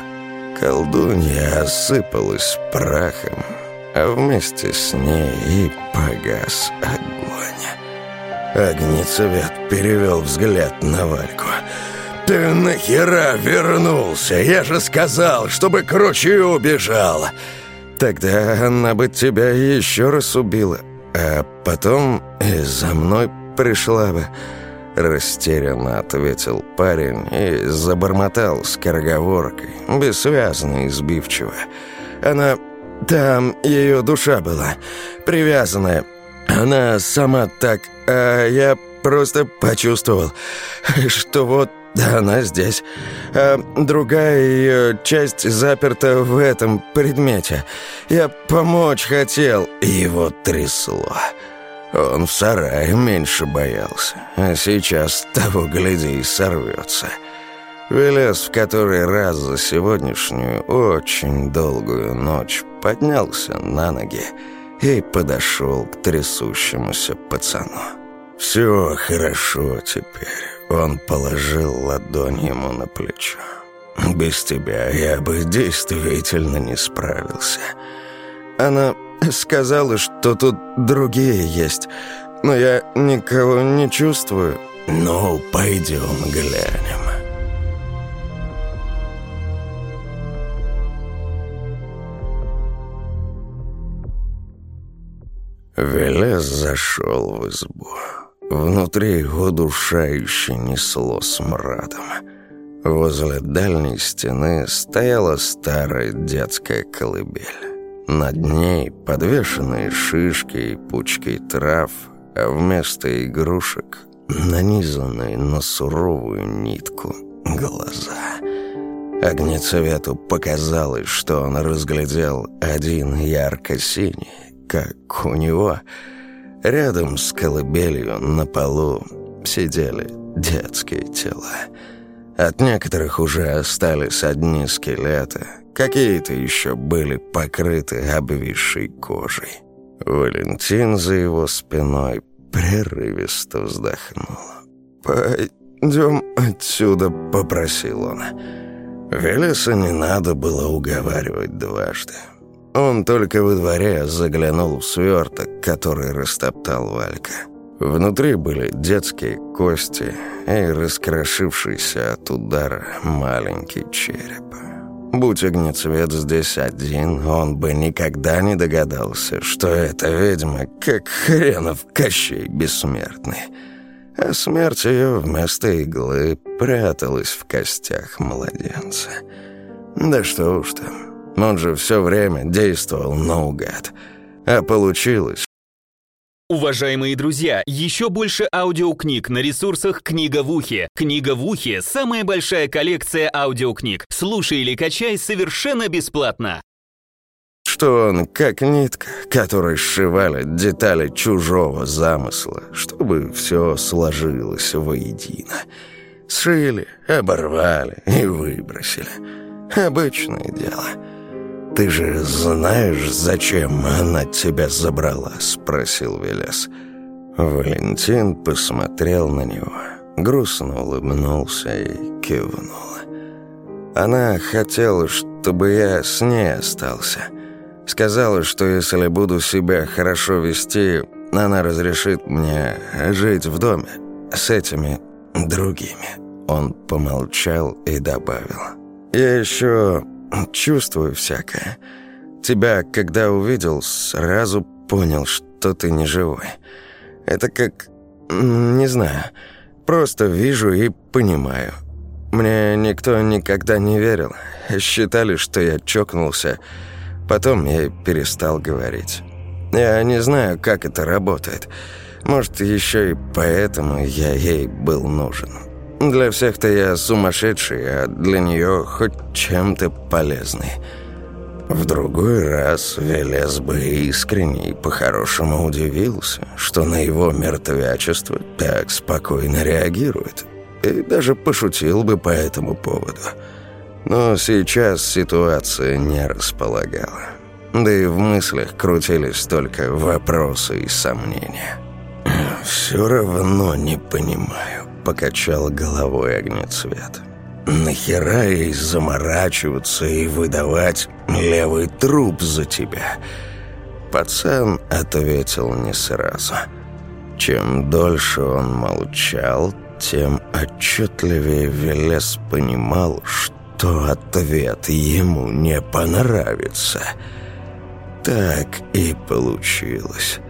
Колдунья осыпалась прахом, а вместе с ней и погас огонь. Огнецвет перевел взгляд на Вальку. «Ты нахера вернулся? Я же сказал, чтобы к ручью убежал!» «Тогда она бы тебя еще раз убила, а потом и за мной пришла бы». Растерянно ответил парень и забормотал скороговоркой, бессвязно и сбивчиво. Она там ее душа была, привязанная. Она сама так, а я просто почувствовал, что вот она здесь. А другая ее часть заперта в этом предмете. Я помочь хотел. Его трясло. Он в сарае меньше боялся. А сейчас того, гляди, и сорвется. Велес в который раз за сегодняшнюю очень долгую ночь поднялся на ноги и подошел к трясущемуся пацану. «Все хорошо теперь». Он положил ладонь ему на плечо. «Без тебя я бы действительно не справился. Она сказала, что тут другие есть, но я никого не чувствую. Ну, пойдем глянем». Велес зашел в избу. Внутри удушающе несло смрадом. Возле дальней стены стояла старая детская колыбель. Над ней подвешенные шишки и пучки трав, а вместо игрушек нанизанные на суровую нитку глаза. Огнецвету показалось, что он разглядел один ярко-синий, как у него — Рядом с колыбелью на полу сидели детские тела. От некоторых уже остались одни скелеты, какие-то еще были покрыты обвисшей кожей. Валентин за его спиной прерывисто вздохнул. «Пойдем отсюда», — попросил он. Велеса не надо было уговаривать дважды. Он только во дворе заглянул в сверток, который растоптал Валька. Внутри были детские кости и раскрошившийся от удара маленький череп. Будь огнецвет здесь один, он бы никогда не догадался, что эта ведьма, как хренов Кощей бессмертный. А смерть ее вместо иглы пряталась в костях младенца. Да что уж там, он же все время действовал наугад. А получилось, Уважаемые друзья, еще больше аудиокниг на ресурсах «Книга в ухе». «Книга в ухе» — самая большая коллекция аудиокниг. Слушай или качай совершенно бесплатно. Что он как нитка, которой сшивали детали чужого замысла, чтобы все сложилось воедино. Сшили, оборвали и выбросили. Обычное дело — «Ты же знаешь, зачем она тебя забрала?» — спросил Велес. Валентин посмотрел на него, грустно улыбнулся и кивнул. «Она хотела, чтобы я с ней остался. Сказала, что если буду себя хорошо вести, она разрешит мне жить в доме с этими другими». Он помолчал и добавил. «Я еще Чувствую всякое. Тебя, когда увидел, сразу понял, что ты не живой. Это как... не знаю. Просто вижу и понимаю. Мне никто никогда не верил. Считали, что я чокнулся. Потом я перестал говорить. Я не знаю, как это работает. Может, еще и поэтому я ей был нужен. Для всех-то я сумасшедший, а для нее хоть чем-то полезный. В другой раз Велес бы искренне и по-хорошему удивился, что на его мертвячество так спокойно реагирует, и даже пошутил бы по этому поводу. Но сейчас ситуация не располагала. Да и в мыслях крутились только вопросы и сомнения. «Все равно не понимаю», Покачал головой огнецвет. «Нахера ей заморачиваться и выдавать левый труп за тебя?» Пацан ответил не сразу. Чем дольше он молчал, тем отчетливее Велес понимал, что ответ ему не понравится. Так и получилось.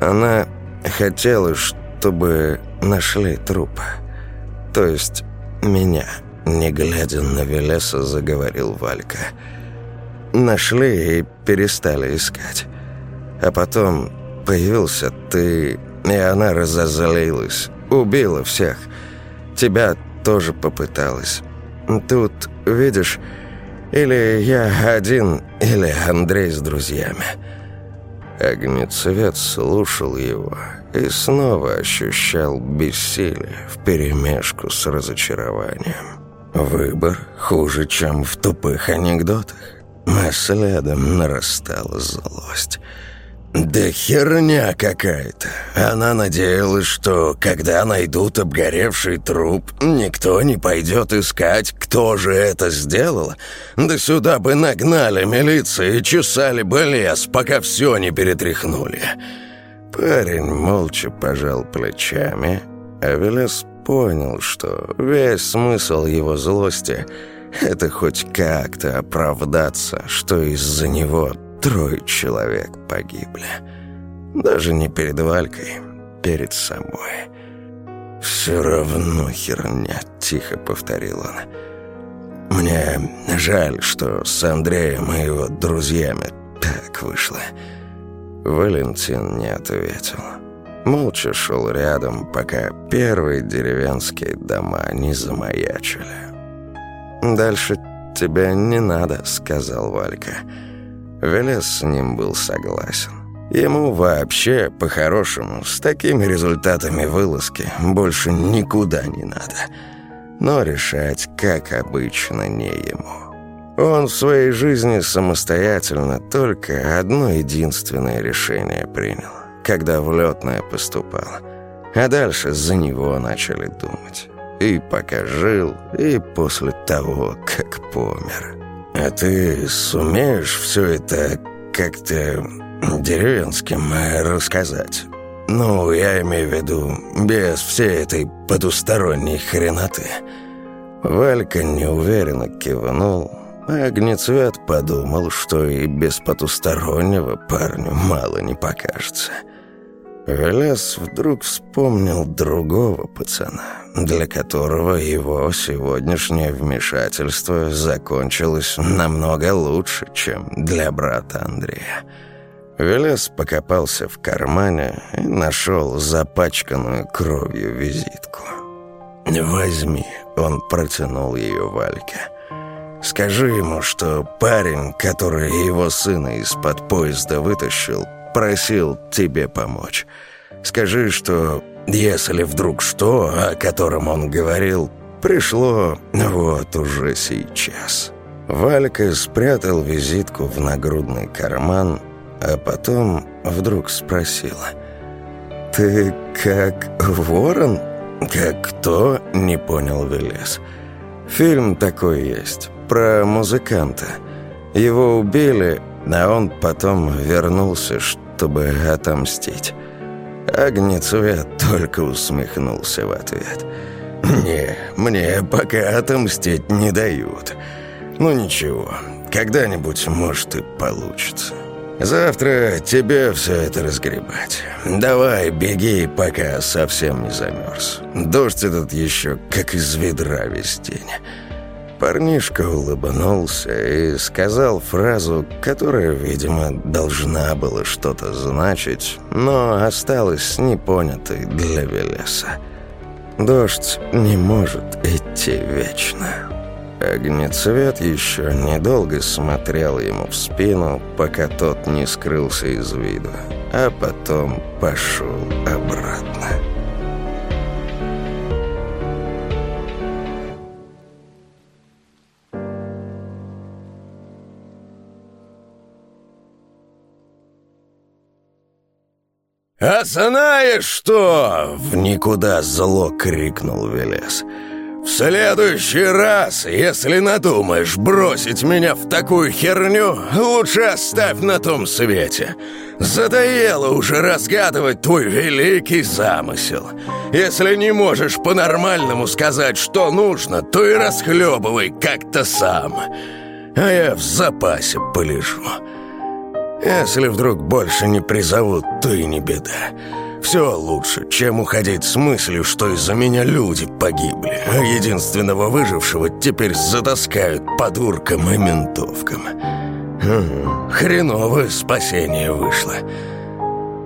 Она хотела, чтобы нашли труп. То есть меня, не глядя на Велеса, заговорил Валька. Нашли и перестали искать. А потом появился ты, и она разозлилась, убила всех. Тебя тоже попыталась. Тут, видишь, или я один, или Андрей с друзьями». Огнецвет слушал его и снова ощущал бессилие вперемешку с разочарованием. Выбор хуже, чем в тупых анекдотах. А следом нарастала злость. «Да херня какая-то. Она надеялась, что, когда найдут обгоревший труп, никто не пойдет искать, кто же это сделал. Да сюда бы нагнали милиции и чесали бы лес, пока все не перетряхнули». Парень молча пожал плечами, а Велес понял, что весь смысл его злости — это хоть как-то оправдаться, что из-за него Трое человек погибли. Даже не перед Валькой, перед собой. «Все равно херня», — тихо повторил он. «Мне жаль, что с Андреем и его друзьями так вышло». Валентин не ответил. Молча шел рядом, пока первые деревенские дома не замаячили. «Дальше тебе не надо», — сказал. «Валька». Велес с ним был согласен. Ему вообще, по-хорошему, с такими результатами вылазки больше никуда не надо. Но решать, как обычно, не ему. Он в своей жизни самостоятельно только одно единственное решение принял, когда в летное поступал. А дальше за него начали думать. И пока жил, и после того, как помер. «А ты сумеешь все это как-то деревенским рассказать?» «Ну, я имею в виду, без всей этой потусторонней хреноты». Валька неуверенно кивнул, а Огнецвет подумал, что и без потустороннего парню мало не покажется. Велес вдруг вспомнил другого пацана, для которого его сегодняшнее вмешательство закончилось намного лучше, чем для брата Андрея. Велес покопался в кармане и нашел запачканную кровью визитку. «Возьми», — он протянул ее Вальке. «Скажи ему, что парень, который его сына из-под поезда вытащил, просил тебе помочь. Скажи, что если вдруг что, о котором он говорил, пришло вот уже сейчас». Валька спрятал визитку в нагрудный карман, а потом вдруг спросила. «Ты как ворон?» «Как кто?» — не понял Велес. «Фильм такой есть, про музыканта. Его убили, а он потом вернулся, чтобы отомстить. Огнецвет только усмехнулся в ответ. «Не, мне пока отомстить не дают. Ну ничего, когда-нибудь, может, и получится. Завтра тебе все это разгребать. Давай, беги, пока совсем не замерз. Дождь этот еще как из ведра весь день». Парнишка улыбнулся и сказал фразу, которая, видимо, должна была что-то значить, но осталась непонятой для Велеса. Дождь не может идти вечно. Огнецвет еще недолго смотрел ему в спину, пока тот не скрылся из виду, а потом пошел обратно. «А знаешь что?» — в никуда зло крикнул Велес. «В следующий раз, если надумаешь бросить меня в такую херню, лучше оставь на том свете. Задоело уже разгадывать твой великий замысел. Если не можешь по-нормальному сказать, что нужно, то и расхлебывай как-то сам. А я в запасе полежу». Если вдруг больше не призовут, то и не беда. Все лучше, чем уходить с мыслью, что из-за меня люди погибли, а единственного выжившего теперь затаскают подуркам и ментовкам. Хм, хреновое спасение вышло.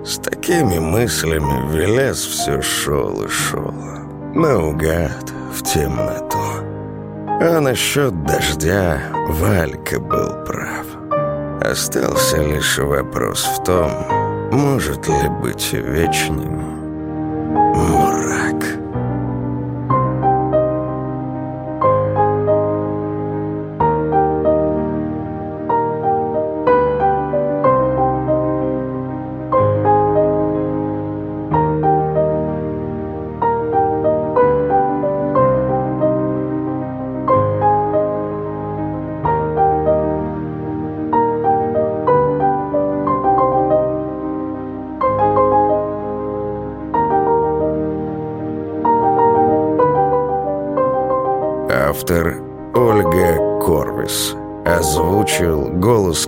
С такими мыслями Велес все шел и шел. Наугад, в темноту. А насчет дождя Валька был прав. Остался лишь вопрос в том, может ли быть вечным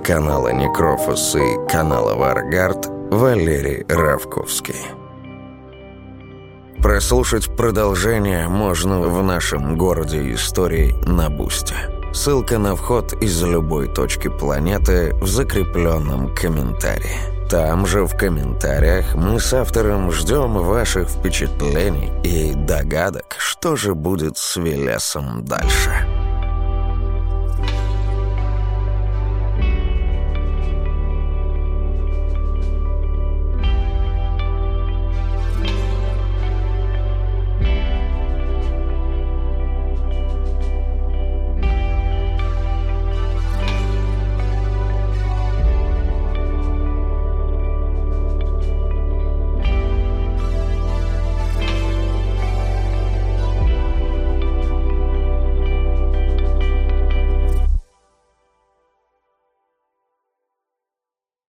канала Некрофос и канала Варгард Валерий Равковский. Прослушать продолжение можно в нашем городе историй на Бусте. Ссылка на вход из любой точки планеты в закрепленном комментарии. Там же в комментариях мы с автором ждем ваших впечатлений и догадок, что же будет с Велесом дальше.